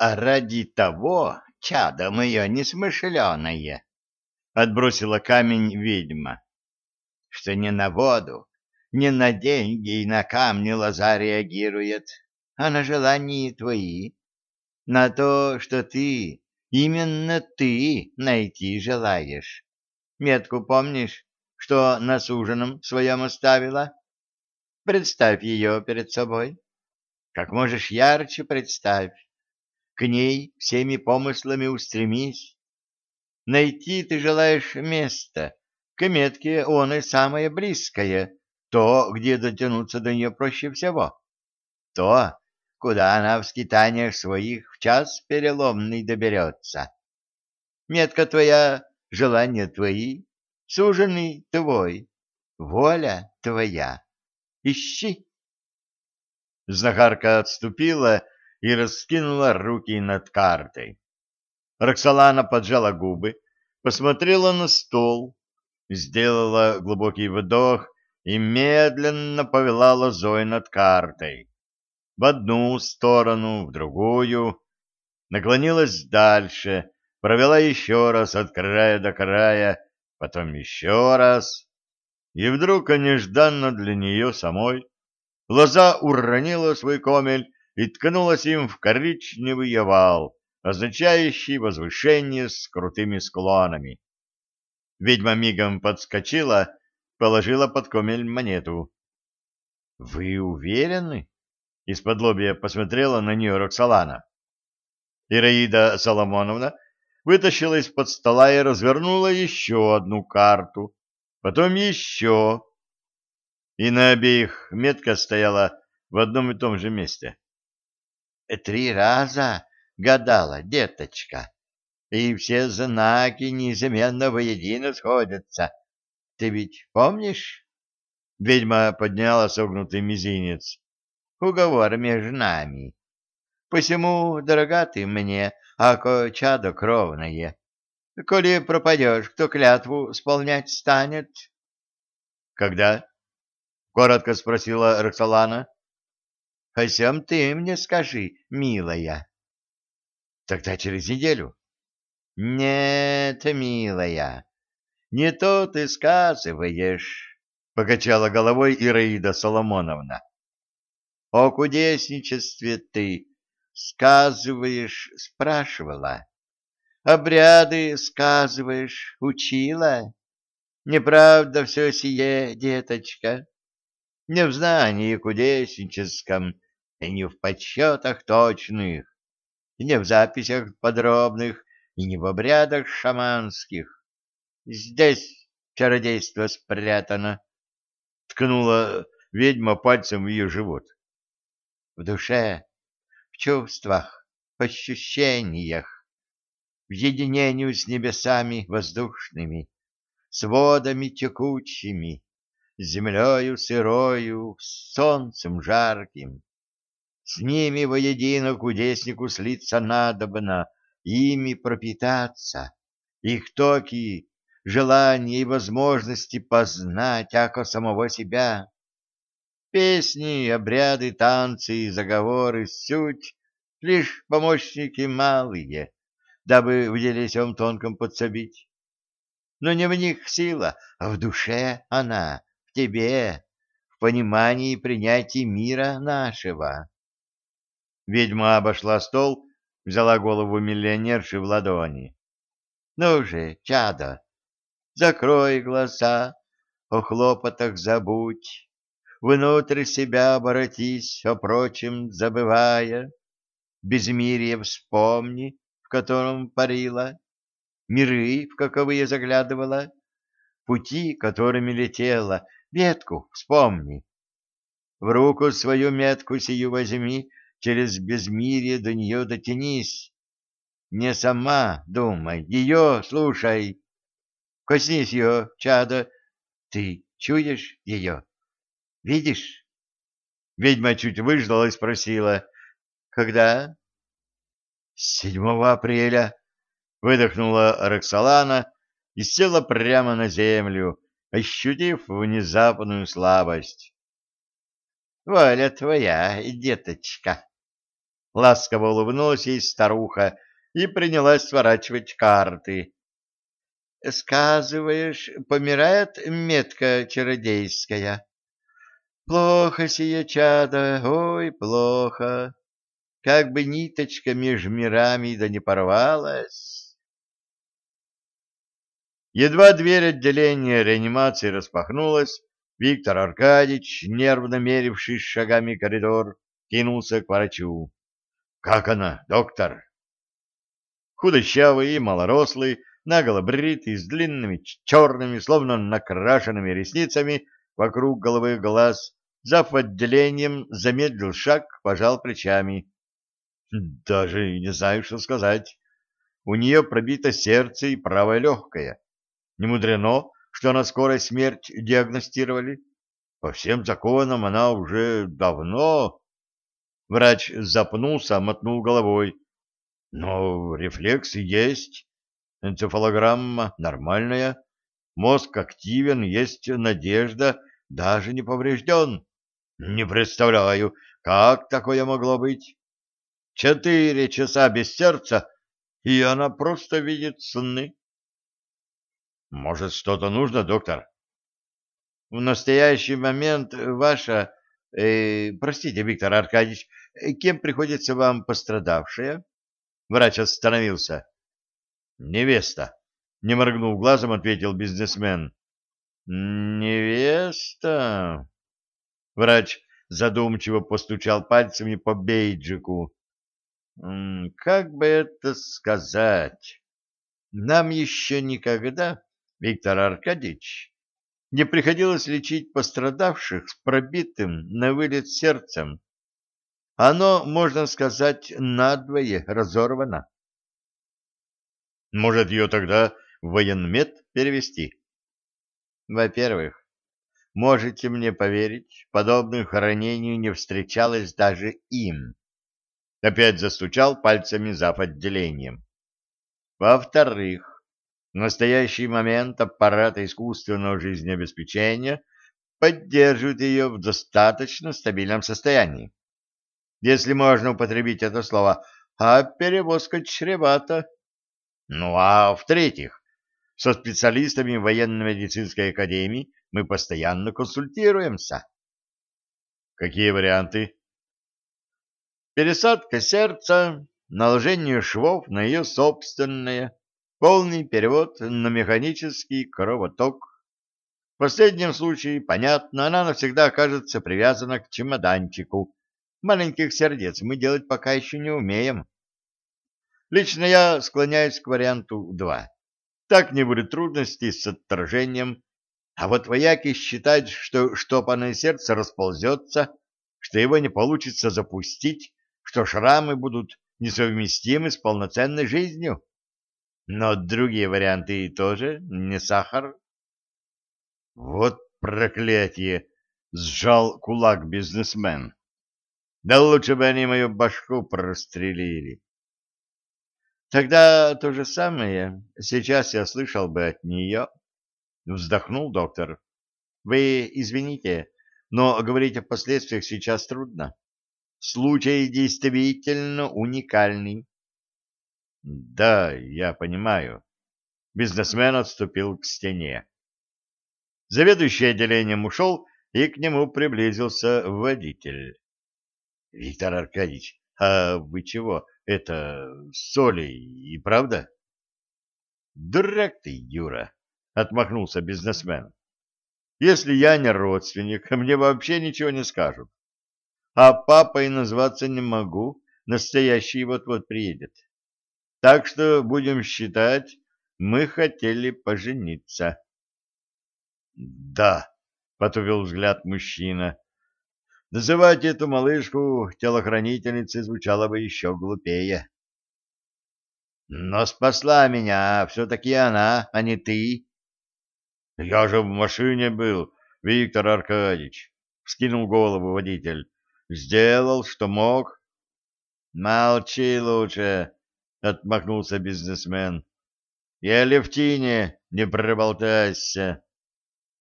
А ради того, чадо мое несмышленое, — отбросила камень ведьма, — что не на воду, не на деньги и на камни лоза реагирует, а на желания твои, на то, что ты, именно ты найти желаешь. Метку помнишь, что на суженом своем оставила? Представь ее перед собой. Как можешь ярче представь. К ней всеми помыслами устремись. Найти ты желаешь место, к метке он и самое близкое, то, где дотянуться до нее проще всего. То, куда она в скитаниях своих в час переломный доберется. Метка твоя, желания твои, суженый твой, воля твоя. Ищи. Знахарка отступила и раскинула руки над картой. Роксолана поджала губы, посмотрела на стол, сделала глубокий вдох и медленно повела лозой над картой. В одну сторону, в другую. Наклонилась дальше, провела еще раз от края до края, потом еще раз. И вдруг, нежданно для нее самой, лоза уронила свой комель и ткнулась им в коричневый овал, означающий возвышение с крутыми склонами. Ведьма мигом подскочила, положила под комель монету. — Вы уверены? — из-под лобья посмотрела на нее Роксолана. Ираида Соломоновна вытащила из-под стола и развернула еще одну карту, потом еще. И на обеих метка стояла в одном и том же месте. Три раза гадала деточка, и все знаки неизменно воедино сходятся. Ты ведь помнишь? Ведьма подняла согнутый мизинец. Уговор между нами. Посему, дорога ты мне, ако чадо кровное. Коли пропадешь, кто клятву исполнять станет? — Когда? — коротко спросила Роксолана. — О сем ты мне скажи, милая. — Тогда через неделю. — Нет, милая, не то ты сказываешь, — покачала головой Ираида Соломоновна. — О кудесничестве ты сказываешь, спрашивала. Обряды сказываешь, учила. Неправда все сие, деточка. Не в знании кудесническом, и не в подсчетах точных, и не в записях подробных, и не в обрядах шаманских. Здесь чародейство спрятано. Ткнула ведьма пальцем в ее живот. В душе чувствах, в ощущениях, в единению с небесами воздушными, с водами текучими, землею сырою, с солнцем жарким. С ними воедино кудеснику слиться надобно, ими пропитаться, их токи, желания и возможности познать, ако самого себя. Песни, обряды, танцы заговоры — суть — лишь помощники малые, дабы в деле сем тонком подсобить. Но не в них сила, а в душе она, в тебе, в понимании и принятии мира нашего. Ведьма обошла стол, взяла голову миллионерши в ладони. — Ну же, чадо, закрой глаза, о хлопотах забудь внутрь себя обратись, о прочем забывая. Безмирие вспомни, в котором парила, миры, в каковые заглядывала, пути, которыми летела, ветку вспомни. В руку свою метку сию возьми, через безмирие до нее дотянись. Не сама думай, ее слушай. Коснись ее, чадо, ты чуешь ее? Видишь? Ведьма чуть выждала и спросила. Когда? Седьмого апреля. Выдохнула Роксолана и села прямо на землю, ощутив внезапную слабость. Воля твоя, деточка. Ласково улыбнулась ей старуха и принялась сворачивать карты. Сказываешь, помирает метка чародейская? Плохо сие чадо, ой, плохо. Как бы ниточка меж мирами да не порвалась. Едва дверь отделения реанимации распахнулась, Виктор Аркадьевич, нервно меривший шагами коридор, кинулся к врачу. — Как она, доктор? Худощавый и малорослый, наголо бритый, с длинными черными, словно накрашенными ресницами вокруг головы глаз, зав. отделением, замедлил шаг, пожал плечами. Даже не знаю, что сказать. У нее пробито сердце и правое легкое. Не мудрено, что на скорой смерть диагностировали. По всем законам она уже давно... Врач запнулся, мотнул головой. Но рефлексы есть. Энцефалограмма нормальная. Мозг активен, есть надежда, даже не поврежден. Не представляю, как такое могло быть. Четыре часа без сердца, и она просто видит сны. Может, что-то нужно, доктор? В настоящий момент ваша... Э, простите, Виктор Аркадьевич, кем приходится вам пострадавшая? Врач остановился. Невеста. Не моргнув глазом, ответил бизнесмен. Невеста? Врач задумчиво постучал пальцами по бейджику. Как бы это сказать? Нам еще никогда Виктор Аркадьевич, не приходилось лечить пострадавших с пробитым на вылет сердцем. Оно, можно сказать, надвое разорвано. Может, ее тогда в военмед перевести? Во-первых, можете мне поверить, подобных ранений не встречалось даже им. Опять застучал пальцами за отделением. Во-вторых, в настоящий момент аппарат искусственного жизнеобеспечения поддерживает ее в достаточно стабильном состоянии. Если можно употребить это слово, а перевозка чревата. Ну а в-третьих, со специалистами военно-медицинской академии мы постоянно консультируемся. Какие варианты? Пересадка сердца, наложение швов на ее собственное, Полный перевод на механический кровоток. В последнем случае, понятно, она навсегда окажется привязана к чемоданчику. Маленьких сердец мы делать пока еще не умеем. Лично я склоняюсь к варианту 2. Так не будет трудностей с отторжением. А вот вояки считают, что штопанное сердце расползется, что его не получится запустить, что шрамы будут несовместимы с полноценной жизнью. Но другие варианты тоже не сахар. Вот проклятие! Сжал кулак бизнесмен. Да лучше бы они мою башку прострелили. Тогда то же самое. Сейчас я слышал бы от нее. Вздохнул доктор. Вы извините, но говорить о последствиях сейчас трудно. Случай действительно уникальный. Да, я понимаю. Бизнесмен отступил к стене. Заведующий отделением ушел, и к нему приблизился водитель. — Виктор Аркадьевич, а вы чего, это, соли и правда? — Дурак ты, Юра, — отмахнулся бизнесмен. — Если я не родственник, мне вообще ничего не скажут. А папой назваться не могу, настоящий вот-вот приедет. Так что будем считать, мы хотели пожениться. Да, потупил взгляд мужчина. Называть эту малышку телохранительницей звучало бы еще глупее. Но спасла меня все-таки она, а не ты. Я же в машине был, Виктор Аркадьевич, вскинул голову водитель. Сделал, что мог. Молчи лучше, — отмахнулся бизнесмен. — Я Левтине, не проболтайся.